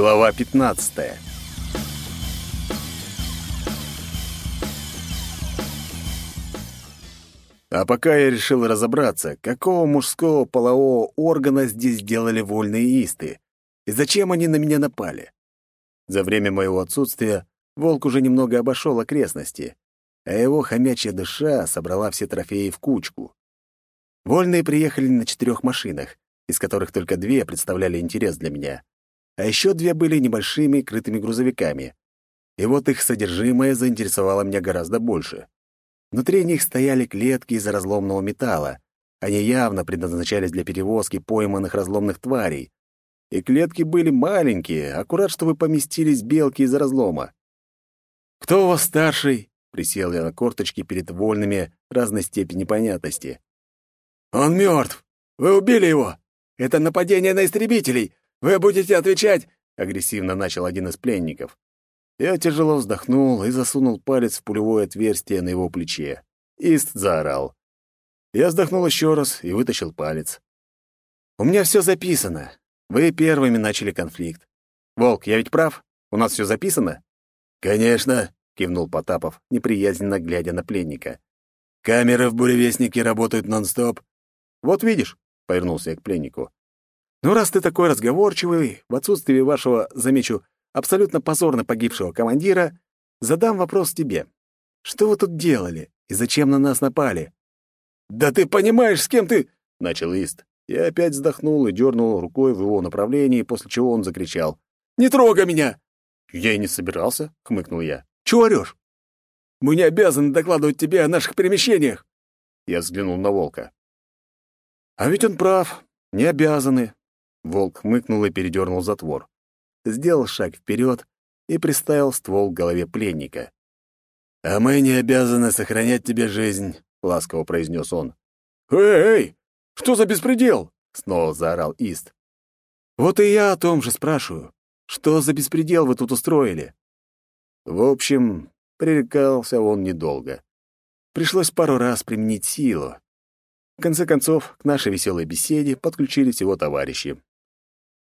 Глава 15. А пока я решил разобраться, какого мужского полового органа здесь делали вольные исты, и зачем они на меня напали. За время моего отсутствия волк уже немного обошел окрестности, а его хомячья душа собрала все трофеи в кучку. Вольные приехали на четырех машинах, из которых только две представляли интерес для меня а еще две были небольшими крытыми грузовиками. И вот их содержимое заинтересовало меня гораздо больше. Внутри них стояли клетки из разломного металла. Они явно предназначались для перевозки пойманных разломных тварей. И клетки были маленькие, аккурат, чтобы поместились белки из разлома. «Кто у вас старший?» — присел я на корточки перед вольными разной степени понятности. «Он мертв! Вы убили его! Это нападение на истребителей! «Вы будете отвечать!» — агрессивно начал один из пленников. Я тяжело вздохнул и засунул палец в пулевое отверстие на его плече. Ист заорал. Я вздохнул еще раз и вытащил палец. «У меня все записано. Вы первыми начали конфликт. Волк, я ведь прав? У нас все записано?» «Конечно», — кивнул Потапов, неприязненно глядя на пленника. «Камеры в буревестнике работают нон-стоп». «Вот видишь», — повернулся я к пленнику. Ну, раз ты такой разговорчивый, в отсутствии вашего, замечу, абсолютно позорно погибшего командира, задам вопрос тебе. Что вы тут делали и зачем на нас напали? Да ты понимаешь, с кем ты... начал Ист. Я опять вздохнул и дернул рукой в его направлении, после чего он закричал. «Не трогай меня!» «Я и не собирался», — хмыкнул я. «Чего орёшь?» «Мы не обязаны докладывать тебе о наших перемещениях!» Я взглянул на волка. «А ведь он прав. Не обязаны. Волк хмыкнул и передернул затвор. Сделал шаг вперед и приставил ствол к голове пленника. «А мы не обязаны сохранять тебе жизнь», — ласково произнес он. «Эй, эй! Что за беспредел?» — снова заорал Ист. «Вот и я о том же спрашиваю. Что за беспредел вы тут устроили?» В общем, пререкался он недолго. Пришлось пару раз применить силу. В конце концов, к нашей веселой беседе подключились его товарищи.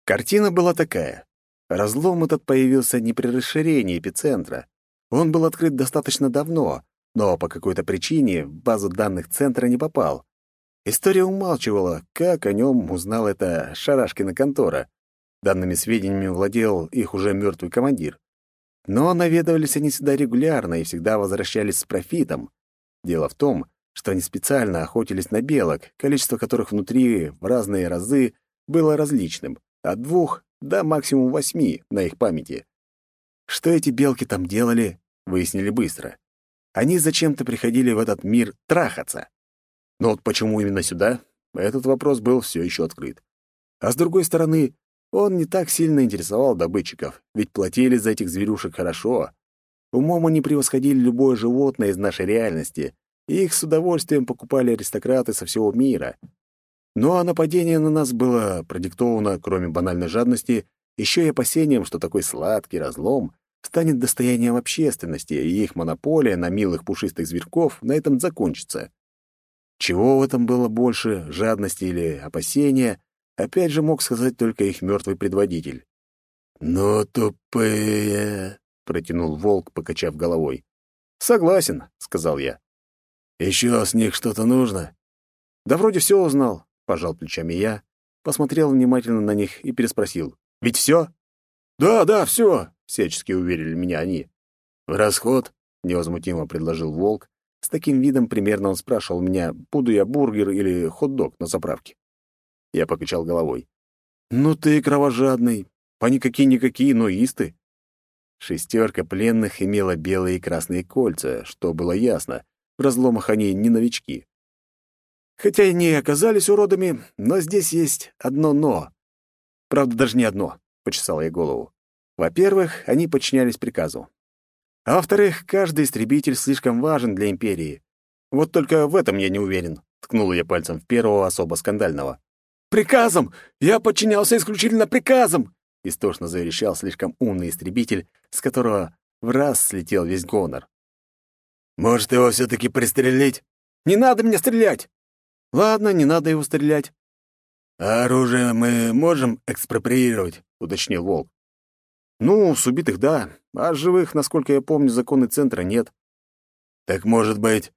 Картина была такая. Разлом этот появился не при расширении эпицентра. Он был открыт достаточно давно, но по какой-то причине в базу данных центра не попал. История умалчивала, как о нем узнал это Шарашкина контора. Данными сведениями владел их уже мертвый командир. Но наведывались они сюда регулярно и всегда возвращались с профитом. Дело в том, что они специально охотились на белок, количество которых внутри в разные разы было различным от двух до максимум восьми на их памяти. Что эти белки там делали, выяснили быстро. Они зачем-то приходили в этот мир трахаться. Но вот почему именно сюда, этот вопрос был все еще открыт. А с другой стороны, он не так сильно интересовал добытчиков, ведь платили за этих зверюшек хорошо. Умом они превосходили любое животное из нашей реальности, и их с удовольствием покупали аристократы со всего мира. Ну а нападение на нас было продиктовано, кроме банальной жадности, еще и опасением, что такой сладкий разлом станет достоянием общественности, и их монополия на милых пушистых зверьков на этом закончится. Чего в этом было больше, жадности или опасения, опять же мог сказать только их мертвый предводитель. «Ну, тупые!» — протянул волк, покачав головой. «Согласен», — сказал я. «Еще с них что-то нужно?» «Да вроде все узнал пожал плечами я, посмотрел внимательно на них и переспросил. «Ведь все?» «Да, да, все!» — всячески уверили меня они. «В расход?» — невозмутимо предложил Волк. С таким видом примерно он спрашивал меня, буду я бургер или хот-дог на заправке. Я покачал головой. «Ну ты кровожадный. По никакие-никакие, но исты». Шестерка пленных имела белые и красные кольца, что было ясно. В разломах они не новички. Хотя и не оказались уродами, но здесь есть одно «но». Правда, даже не одно, — почесал я голову. Во-первых, они подчинялись приказу. А во-вторых, каждый истребитель слишком важен для Империи. Вот только в этом я не уверен, — ткнул я пальцем в первого особо скандального. «Приказом! Я подчинялся исключительно приказам!» — истошно заверещал слишком умный истребитель, с которого в раз слетел весь гонор. «Может, его все-таки пристрелить?» «Не надо меня стрелять!» Ладно, не надо его стрелять. А оружие мы можем экспроприировать, уточнил Волк. Ну, с убитых — да, а живых, насколько я помню, законы центра нет. Так, может быть,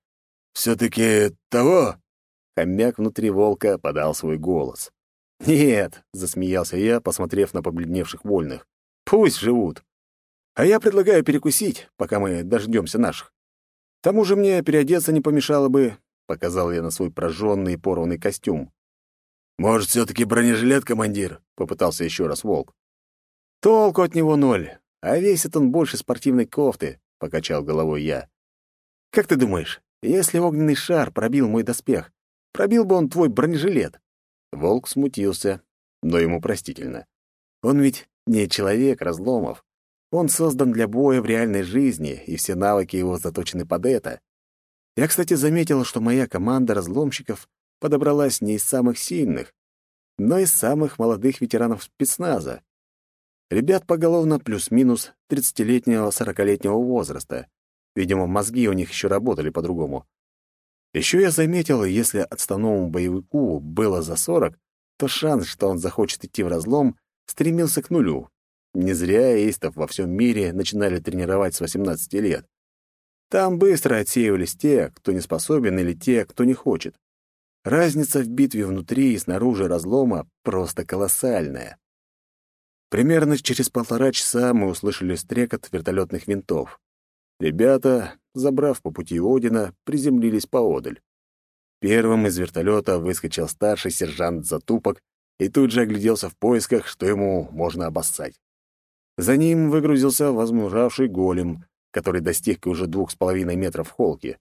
все-таки того? Хомяк внутри волка подал свой голос. «Нет», — засмеялся я, посмотрев на побледневших вольных. «Пусть живут. А я предлагаю перекусить, пока мы дождемся наших. К тому же мне переодеться не помешало бы», — показал я на свой прожженный и порванный костюм. «Может, все-таки бронежилет, командир?» — попытался еще раз волк. «Толку от него ноль, а весит он больше спортивной кофты», — покачал головой я. «Как ты думаешь, если огненный шар пробил мой доспех, пробил бы он твой бронежилет?» Волк смутился, но ему простительно. Он ведь не человек разломов. Он создан для боя в реальной жизни, и все навыки его заточены под это. Я, кстати, заметил, что моя команда разломщиков подобралась не из самых сильных, но из самых молодых ветеранов спецназа. Ребят поголовно плюс-минус 30-летнего, 40-летнего возраста. Видимо, мозги у них еще работали по-другому. Еще я заметил, если отставному боевику было за 40, то шанс, что он захочет идти в разлом, стремился к нулю. Не зря эйстов во всем мире начинали тренировать с 18 лет. Там быстро отсеивались те, кто не способен, или те, кто не хочет. Разница в битве внутри и снаружи разлома просто колоссальная. Примерно через полтора часа мы услышали стрекот вертолетных винтов. Ребята, забрав по пути Одина, приземлились поодаль. Первым из вертолета выскочил старший сержант Затупок и тут же огляделся в поисках, что ему можно обоссать. За ним выгрузился возмужавший голем, который достиг уже двух с половиной метров в холке.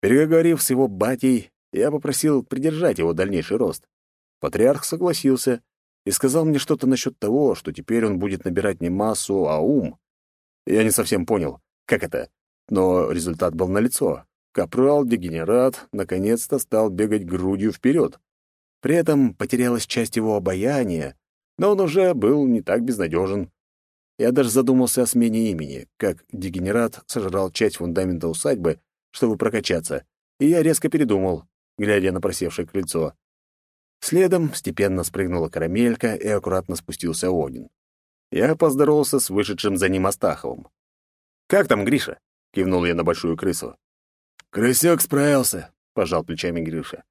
Переговорив с его батей, я попросил придержать его дальнейший рост. Патриарх согласился и сказал мне что-то насчет того, что теперь он будет набирать не массу, а ум. Я не совсем понял, как это? Но результат был налицо. Капрал-дегенерат наконец-то стал бегать грудью вперед. При этом потерялась часть его обаяния, но он уже был не так безнадежен. Я даже задумался о смене имени, как дегенерат сожрал часть фундамента усадьбы, чтобы прокачаться, и я резко передумал, глядя на просевшее крыльцо. Следом степенно спрыгнула карамелька и аккуратно спустился Один. Я поздоровался с вышедшим за ним Астаховым. «Как там Гриша?» — кивнул я на большую крысу. «Крысёк справился», — пожал плечами Гриша.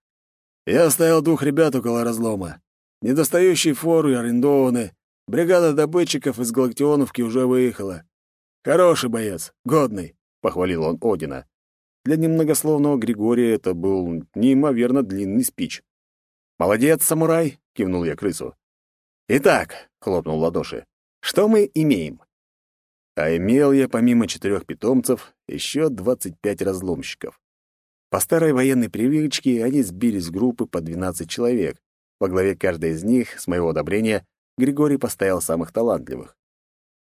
«Я оставил двух ребят около разлома. Недостающие форы арендованы. Бригада добытчиков из Галактионовки уже выехала. Хороший боец, годный», — похвалил он Одина. Для немногословного Григория это был неимоверно длинный спич. «Молодец, самурай!» — кивнул я крысу. «Итак», — хлопнул ладоши, — «что мы имеем?» А имел я, помимо четырех питомцев, еще 25 разломщиков. По старой военной привычке они сбились в группы по 12 человек. Во главе каждой из них, с моего одобрения, Григорий поставил самых талантливых.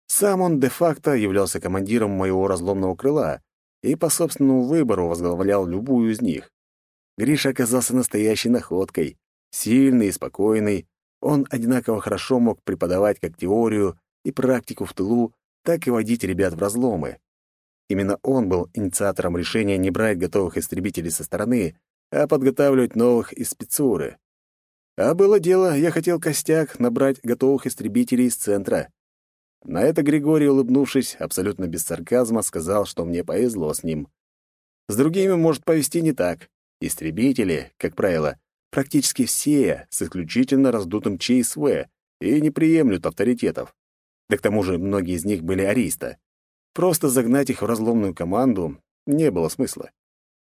Сам он де-факто являлся командиром моего разломного крыла и по собственному выбору возглавлял любую из них. Гриша оказался настоящей находкой. Сильный и спокойный, он одинаково хорошо мог преподавать как теорию и практику в тылу, так и водить ребят в разломы. Именно он был инициатором решения не брать готовых истребителей со стороны, а подготавливать новых из спецуры. А было дело, я хотел костяк набрать готовых истребителей из центра. На это Григорий, улыбнувшись, абсолютно без сарказма, сказал, что мне повезло с ним. С другими может повезти не так. Истребители, как правило, практически все с исключительно раздутым ЧСВ и не приемлют авторитетов. Да к тому же многие из них были ариста. Просто загнать их в разломную команду не было смысла.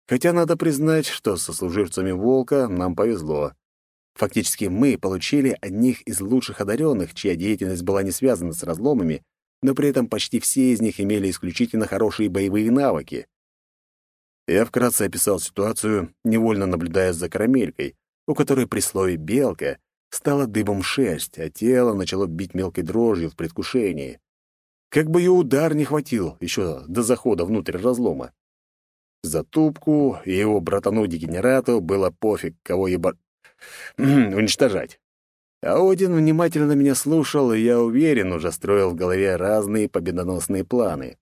Хотя надо признать, что со служивцами «Волка» нам повезло. Фактически мы получили одних из лучших одаренных, чья деятельность была не связана с разломами, но при этом почти все из них имели исключительно хорошие боевые навыки. Я вкратце описал ситуацию, невольно наблюдая за карамелькой, у которой при слове «белка» стала дыбом шерсть, а тело начало бить мелкой дрожью в предвкушении. Как бы ее удар не хватил еще до захода внутрь разлома. За тупку и его братану-дегенерату было пофиг, кого еба... уничтожать. А Один внимательно меня слушал, и я уверен, уже строил в голове разные победоносные планы.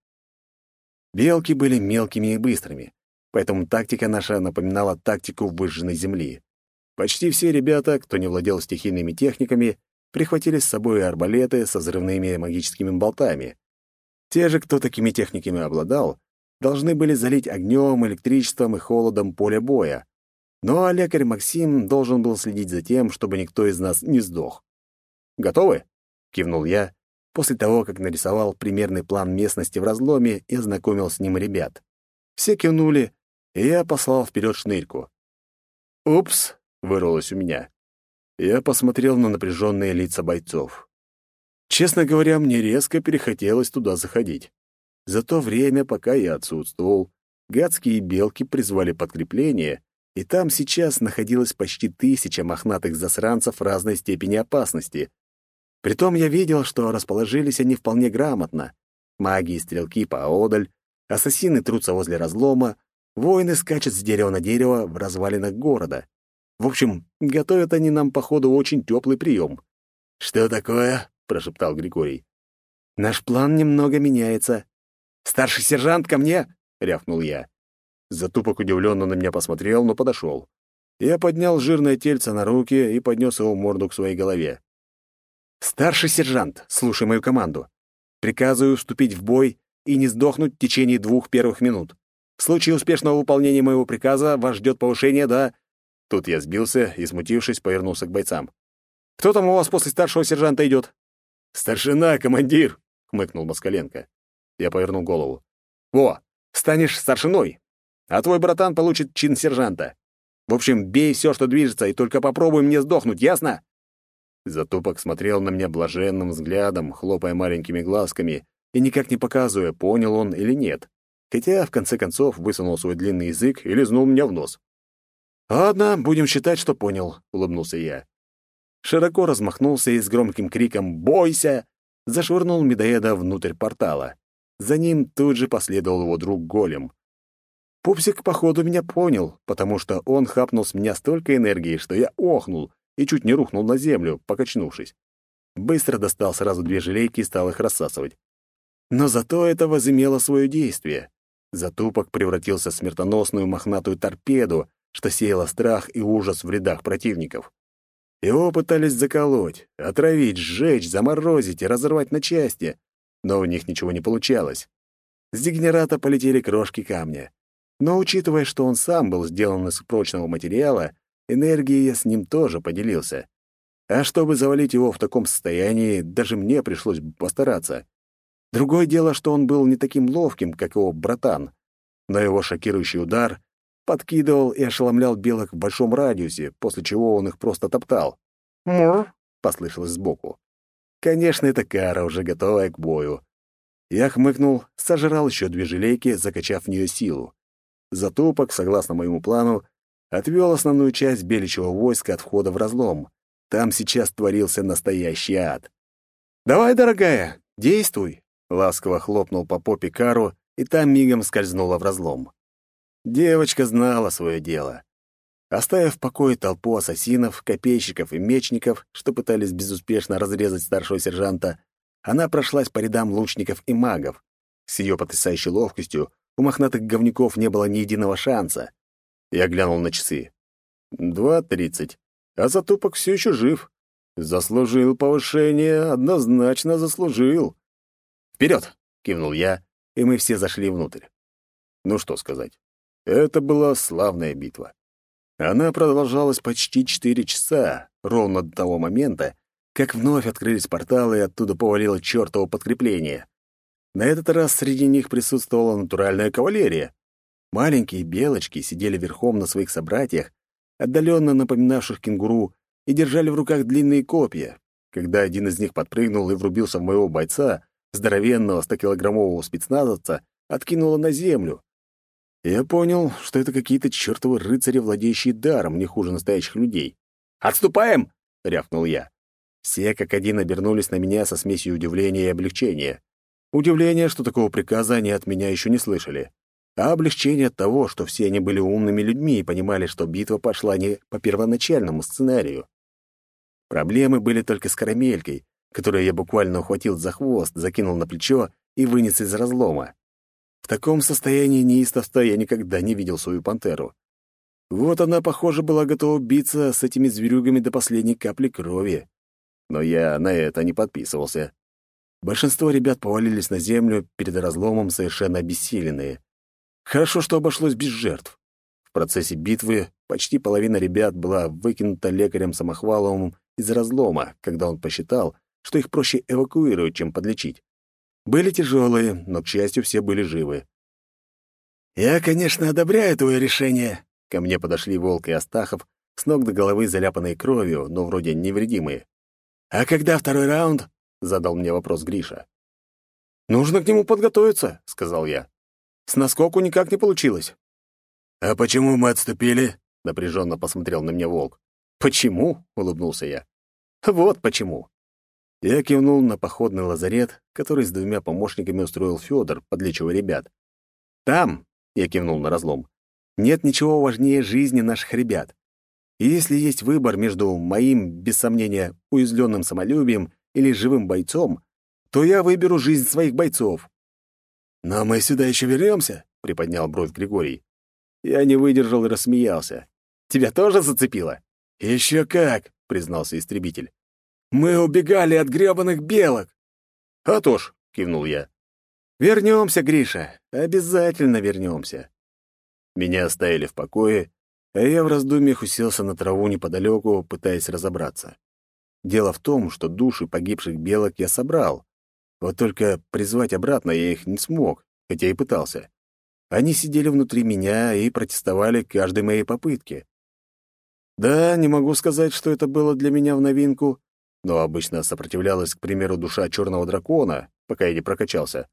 Белки были мелкими и быстрыми, поэтому тактика наша напоминала тактику выжженной земли. Почти все ребята, кто не владел стихийными техниками, прихватили с собой арбалеты со взрывными магическими болтами. Те же, кто такими техниками обладал, должны были залить огнем, электричеством и холодом поле боя. Ну а лекарь Максим должен был следить за тем, чтобы никто из нас не сдох. «Готовы?» — кивнул я, после того, как нарисовал примерный план местности в разломе и ознакомил с ним ребят. Все кивнули, и я послал вперед шнырьку. «Упс!» — вырвалось у меня. Я посмотрел на напряженные лица бойцов. Честно говоря, мне резко перехотелось туда заходить. За то время, пока я отсутствовал, гадские белки призвали подкрепление, и там сейчас находилось почти тысяча мохнатых засранцев разной степени опасности. Притом я видел, что расположились они вполне грамотно. Маги и стрелки поодаль, ассасины трутся возле разлома, воины скачут с дерева на дерево в развалинах города. В общем, готовят они нам, походу, очень теплый прием. «Что такое?» — прошептал Григорий. «Наш план немного меняется. Старший сержант, ко мне!» — рявкнул я. Затупок удивленно на меня посмотрел, но подошел. Я поднял жирное тельце на руки и поднес его морду к своей голове. «Старший сержант, слушай мою команду. Приказываю вступить в бой и не сдохнуть в течение двух первых минут. В случае успешного выполнения моего приказа вас ждет повышение до...» Тут я сбился и, смутившись, повернулся к бойцам. «Кто там у вас после старшего сержанта идет?» «Старшина, командир!» — хмыкнул Москаленко. Я повернул голову. «Во, станешь старшиной, а твой братан получит чин сержанта. В общем, бей все, что движется, и только попробуй мне сдохнуть, ясно?» Затупок смотрел на меня блаженным взглядом, хлопая маленькими глазками, и никак не показывая, понял он или нет. Хотя, в конце концов, высунул свой длинный язык и лизнул меня в нос. «Ладно, будем считать, что понял», — улыбнулся я. Широко размахнулся и с громким криком «Бойся!» зашвырнул медоеда внутрь портала. За ним тут же последовал его друг Голем. Пупсик, походу, меня понял, потому что он хапнул с меня столько энергии, что я охнул и чуть не рухнул на землю, покачнувшись. Быстро достал сразу две желейки и стал их рассасывать. Но зато это возымело свое действие. Затупок превратился в смертоносную мохнатую торпеду, что сеяло страх и ужас в рядах противников. Его пытались заколоть, отравить, сжечь, заморозить и разорвать на части, но у них ничего не получалось. С дегенерата полетели крошки камня. Но учитывая, что он сам был сделан из прочного материала, энергией я с ним тоже поделился. А чтобы завалить его в таком состоянии, даже мне пришлось бы постараться. Другое дело, что он был не таким ловким, как его братан, но его шокирующий удар подкидывал и ошеломлял белок в большом радиусе, после чего он их просто топтал. «Мур!» — послышалось сбоку. Конечно, это кара, уже готовая к бою. Я хмыкнул, сожрал еще две желейки, закачав в нее силу. Затупок, согласно моему плану, отвел основную часть беличьего войска от входа в разлом. Там сейчас творился настоящий ад. «Давай, дорогая, действуй!» — ласково хлопнул по попе Кару, и там мигом скользнула в разлом. Девочка знала свое дело. Оставив в покое толпу ассасинов, копейщиков и мечников, что пытались безуспешно разрезать старшего сержанта, она прошлась по рядам лучников и магов. С ее потрясающей ловкостью у мохнатых говнюков не было ни единого шанса. Я глянул на часы. Два тридцать. А затупок все еще жив. Заслужил повышение, однозначно заслужил. «Вперед!» — кивнул я, и мы все зашли внутрь. Ну что сказать. Это была славная битва. Она продолжалась почти четыре часа, ровно до того момента, как вновь открылись порталы, и оттуда повалило чертово подкрепление. На этот раз среди них присутствовала натуральная кавалерия. Маленькие белочки сидели верхом на своих собратьях, отдаленно напоминавших кенгуру, и держали в руках длинные копья. Когда один из них подпрыгнул и врубился в моего бойца, здоровенного 100-килограммового спецназовца, откинуло на землю. Я понял, что это какие-то чертовы рыцари, владеющие даром, не хуже настоящих людей. «Отступаем!» — рявкнул я. Все как один обернулись на меня со смесью удивления и облегчения. Удивление, что такого приказа они от меня еще не слышали. А облегчение от того, что все они были умными людьми и понимали, что битва пошла не по первоначальному сценарию. Проблемы были только с карамелькой, которую я буквально ухватил за хвост, закинул на плечо и вынес из разлома. В таком состоянии неистовства я никогда не видел свою пантеру. Вот она, похоже, была готова биться с этими зверюгами до последней капли крови. Но я на это не подписывался. Большинство ребят повалились на землю перед разломом совершенно обессиленные. Хорошо, что обошлось без жертв. В процессе битвы почти половина ребят была выкинута лекарем Самохваловым из разлома, когда он посчитал, что их проще эвакуировать, чем подлечить. Были тяжелые, но, к счастью, все были живы. «Я, конечно, одобряю твое решение», — ко мне подошли Волк и Астахов, с ног до головы заляпанные кровью, но вроде невредимые. «А когда второй раунд?» — задал мне вопрос Гриша. «Нужно к нему подготовиться», — сказал я. «С наскоку никак не получилось». «А почему мы отступили?» — напряженно посмотрел на меня Волк. «Почему?» — улыбнулся я. «Вот почему». Я кивнул на походный лазарет, который с двумя помощниками устроил Федор, подлечивая ребят. «Там», — я кивнул на разлом, — «нет ничего важнее жизни наших ребят. И если есть выбор между моим, без сомнения, уязвленным самолюбием или живым бойцом, то я выберу жизнь своих бойцов». «Но мы сюда еще вернемся», — приподнял бровь Григорий. Я не выдержал и рассмеялся. «Тебя тоже зацепило?» «Еще как», — признался истребитель. «Мы убегали от грёбаных белок». «А то ж», — кивнул я. «Вернемся, Гриша, обязательно вернемся». Меня оставили в покое, а я в раздумьях уселся на траву неподалеку, пытаясь разобраться. Дело в том, что души погибших белок я собрал. Вот только призвать обратно я их не смог, хотя и пытался. Они сидели внутри меня и протестовали каждой моей попытке. Да, не могу сказать, что это было для меня в новинку, но обычно сопротивлялась, к примеру, душа черного дракона, пока я не прокачался.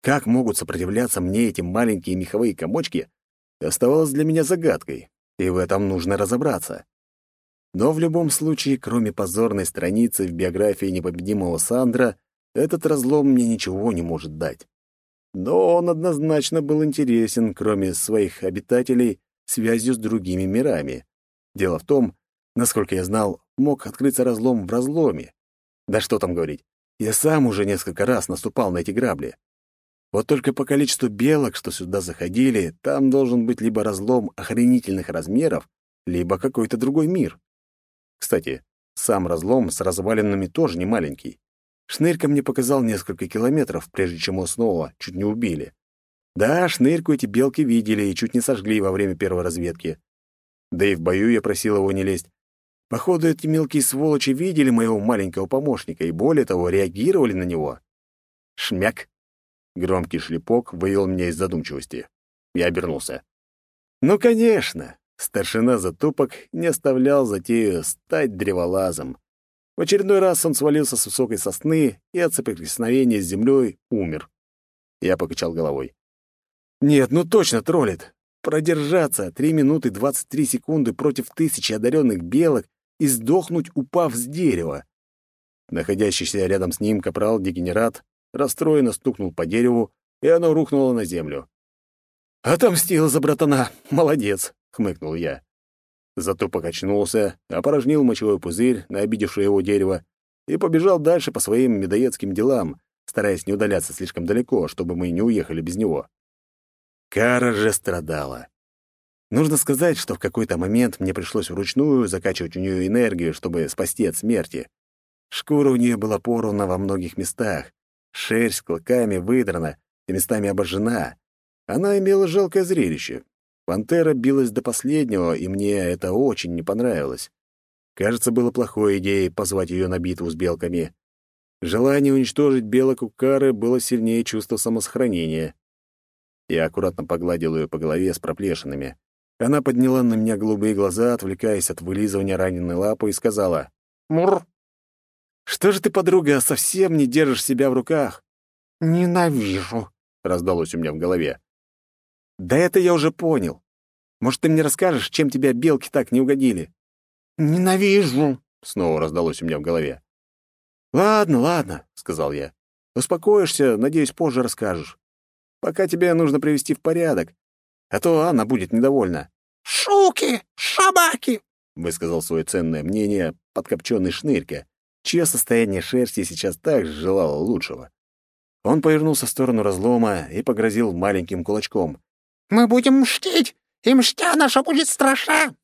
Как могут сопротивляться мне эти маленькие меховые комочки, оставалось для меня загадкой и в этом нужно разобраться. Но в любом случае, кроме позорной страницы в биографии непобедимого Сандра, этот разлом мне ничего не может дать. Но он однозначно был интересен, кроме своих обитателей, связью с другими мирами. Дело в том, насколько я знал, мог открыться разлом в разломе. Да что там говорить, я сам уже несколько раз наступал на эти грабли. Вот только по количеству белок, что сюда заходили, там должен быть либо разлом охренительных размеров, либо какой-то другой мир. Кстати, сам разлом с развалинами тоже не маленький. Шнырька мне показал несколько километров, прежде чем его снова чуть не убили. Да, шнырьку эти белки видели и чуть не сожгли во время первой разведки. Да и в бою я просил его не лезть. Походу, эти мелкие сволочи видели моего маленького помощника и, более того, реагировали на него. Шмяк! Громкий шлепок вывел меня из задумчивости. Я обернулся. Ну, конечно, старшина затупок не оставлял затею стать древолазом. В очередной раз он свалился с высокой сосны и от соприкосновения с землей умер. Я покачал головой. Нет, ну точно троллит. Продержаться три минуты двадцать три секунды против тысячи одаренных белок и сдохнуть, упав с дерева. Находящийся рядом с ним капрал-дегенерат расстроенно стукнул по дереву, и оно рухнуло на землю. «Отомстил за братана! Молодец!» — хмыкнул я. Зато покачнулся, опорожнил мочевой пузырь на обидевшее его дерево и побежал дальше по своим медоедским делам, стараясь не удаляться слишком далеко, чтобы мы не уехали без него. Кара же страдала. Нужно сказать, что в какой-то момент мне пришлось вручную закачивать у нее энергию, чтобы спасти от смерти. Шкура у нее была порвана во многих местах, Шерсть клыками выдрана и местами обожжена. Она имела жалкое зрелище. Пантера билась до последнего, и мне это очень не понравилось. Кажется, было плохой идеей позвать ее на битву с белками. Желание уничтожить белок у Кары было сильнее чувства самосохранения. Я аккуратно погладил ее по голове с проплешинами. Она подняла на меня голубые глаза, отвлекаясь от вылизывания раненой лапы, и сказала «Мур». Что же ты, подруга, совсем не держишь себя в руках? Ненавижу, раздалось у меня в голове. Да это я уже понял. Может, ты мне расскажешь, чем тебя белки так не угодили? Ненавижу, снова раздалось у меня в голове. Ладно, ладно, сказал я. Успокоишься, надеюсь, позже расскажешь. Пока тебе нужно привести в порядок, а то Анна будет недовольна. «Шуки! Шабаки!» — высказал свое ценное мнение подкопченный шнырька, чье состояние шерсти сейчас также желало лучшего. Он повернулся в сторону разлома и погрозил маленьким кулачком. «Мы будем мстить, и мстя наша будет страшна!»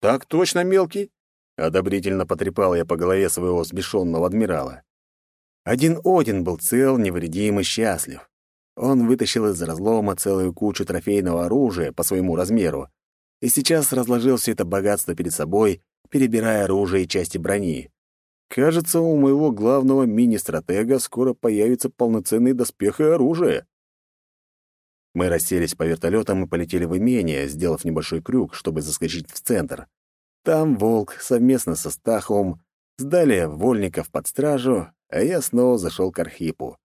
«Так точно, мелкий!» Одобрительно потрепал я по голове своего сбешенного адмирала. Один Один был цел, невредим и счастлив. Он вытащил из разлома целую кучу трофейного оружия по своему размеру и сейчас разложил все это богатство перед собой, перебирая оружие и части брони. Кажется, у моего главного мини-стратега скоро появится полноценный доспех и оружие. Мы расселись по вертолетам и полетели в имение, сделав небольшой крюк, чтобы заскочить в центр. Там Волк совместно со Стаховым сдали вольников под стражу, а я снова зашел к Архипу.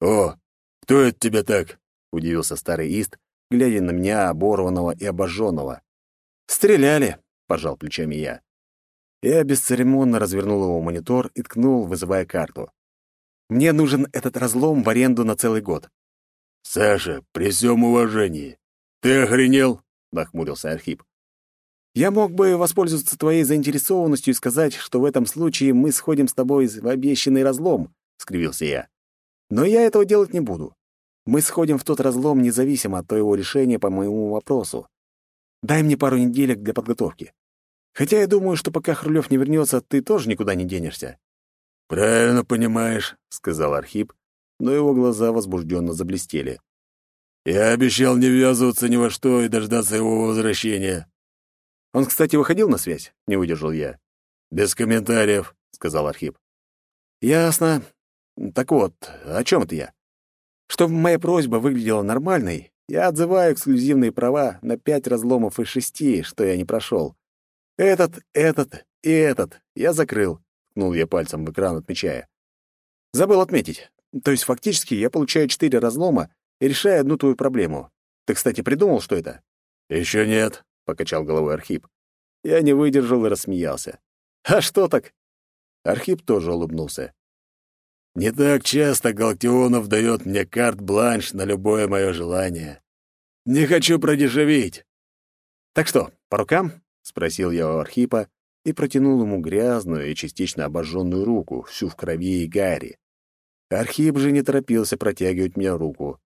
«О, кто это тебя так?» — удивился старый Ист, глядя на меня, оборванного и обожженного. «Стреляли!» — пожал плечами я. Я бесцеремонно развернул его монитор и ткнул, вызывая карту. «Мне нужен этот разлом в аренду на целый год». «Саша, при всем уважении, ты охренел?» — нахмурился Архип. «Я мог бы воспользоваться твоей заинтересованностью и сказать, что в этом случае мы сходим с тобой в обещанный разлом», — скривился я. «Но я этого делать не буду. Мы сходим в тот разлом независимо от твоего решения по моему вопросу. Дай мне пару неделек для подготовки. Хотя я думаю, что пока Хрулев не вернется, ты тоже никуда не денешься». «Правильно понимаешь», — сказал Архип, но его глаза возбужденно заблестели. «Я обещал не ввязываться ни во что и дождаться его возвращения». «Он, кстати, выходил на связь?» — не выдержал я. «Без комментариев», — сказал Архип. «Ясно. Так вот, о чем это я? Чтобы моя просьба выглядела нормальной, я отзываю эксклюзивные права на пять разломов из шести, что я не прошел. Этот, этот и этот я закрыл, ткнул я пальцем в экран, отмечая. Забыл отметить. То есть фактически я получаю четыре разлома и решаю одну твою проблему. Ты, кстати, придумал, что это? Еще нет, покачал головой Архип. Я не выдержал и рассмеялся. А что так? Архип тоже улыбнулся. Не так часто Галактионов дает мне карт-бланш на любое мое желание. Не хочу продешевить. Так что, по рукам? — спросил я у Архипа и протянул ему грязную и частично обожженную руку, всю в крови и гари. Архип же не торопился протягивать мне руку.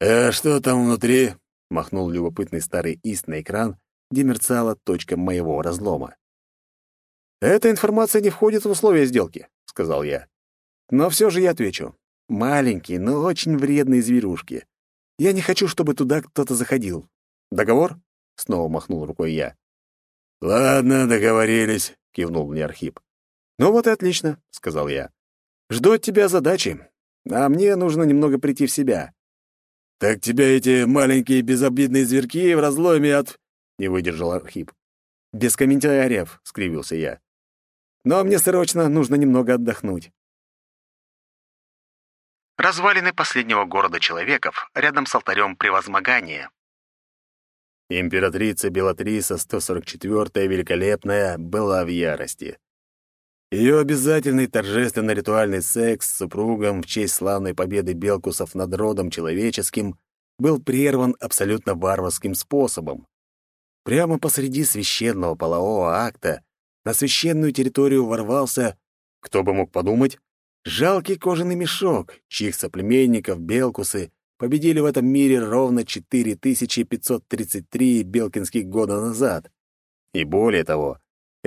«А что там внутри?» — махнул любопытный старый ист на экран, где мерцала точка моего разлома. «Эта информация не входит в условия сделки», — сказал я. «Но все же я отвечу. Маленькие, но очень вредные зверушки. Я не хочу, чтобы туда кто-то заходил. Договор?» — снова махнул рукой я. «Ладно, договорились», — кивнул мне Архип. «Ну вот и отлично», — сказал я. «Жду от тебя задачи, а мне нужно немного прийти в себя». «Так тебя эти маленькие безобидные зверьки в разломе от...» — не выдержал Архип. «Без комментариев», — скривился я. «Но мне срочно нужно немного отдохнуть». Развалины последнего города человеков рядом с алтарем превозмогания. Императрица Белатриса 144-я Великолепная была в ярости. Ее обязательный торжественный ритуальный секс с супругом в честь славной победы белкусов над родом человеческим был прерван абсолютно варварским способом. Прямо посреди священного полового акта на священную территорию ворвался, кто бы мог подумать, жалкий кожаный мешок, чьих соплеменников белкусы победили в этом мире ровно 4533 белкинских года назад. И более того,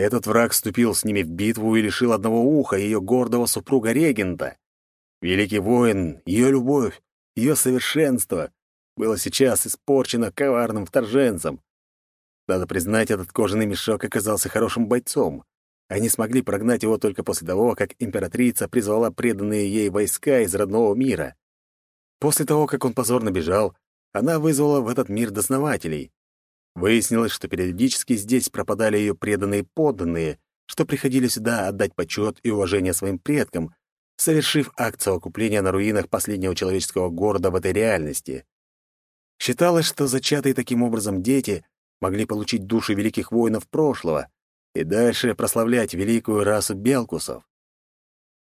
этот враг вступил с ними в битву и лишил одного уха ее гордого супруга-регента. Великий воин, ее любовь, ее совершенство было сейчас испорчено коварным вторженцем. Надо признать, этот кожаный мешок оказался хорошим бойцом. Они смогли прогнать его только после того, как императрица призвала преданные ей войска из родного мира. После того, как он позорно бежал, она вызвала в этот мир доснователей. Выяснилось, что периодически здесь пропадали ее преданные подданные, что приходили сюда отдать почет и уважение своим предкам, совершив акт совокупления на руинах последнего человеческого города в этой реальности. Считалось, что зачатые таким образом дети могли получить души великих воинов прошлого и дальше прославлять великую расу белкусов.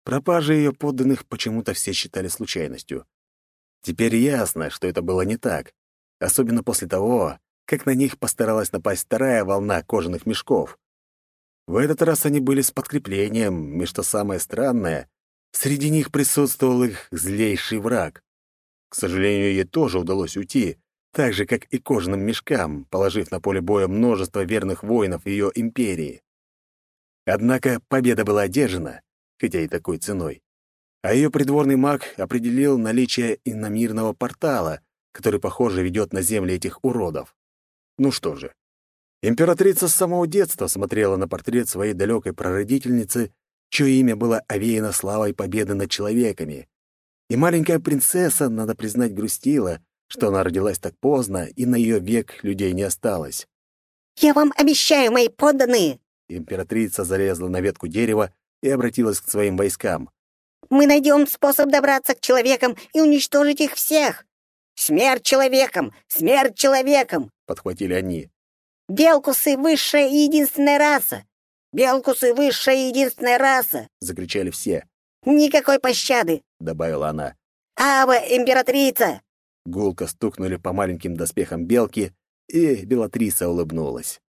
Пропажи ее подданных почему-то все считали случайностью. Теперь ясно, что это было не так, особенно после того, как на них постаралась напасть вторая волна кожаных мешков. В этот раз они были с подкреплением, и что самое странное, среди них присутствовал их злейший враг. К сожалению, ей тоже удалось уйти, так же, как и кожаным мешкам, положив на поле боя множество верных воинов ее империи. Однако победа была одержана, хотя и такой ценой. А ее придворный маг определил наличие иномирного портала, который, похоже, ведет на земли этих уродов. Ну что же, императрица с самого детства смотрела на портрет своей далекой прародительницы, чье имя было овеяно славой победы над человеками. И маленькая принцесса, надо признать, грустила, что она родилась так поздно, и на ее век людей не осталось. «Я вам обещаю, мои подданные!» Императрица залезла на ветку дерева и обратилась к своим войскам. «Мы найдем способ добраться к человекам и уничтожить их всех! Смерть человекам! Смерть человекам!» — подхватили они. «Белкусы — высшая и единственная раса! Белкусы — высшая и единственная раса!» — закричали все. «Никакой пощады!» — добавила она. «Ава, императрица!» Гулко стукнули по маленьким доспехам белки, и Белатриса улыбнулась.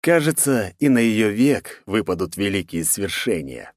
Кажется, и на ее век выпадут великие свершения.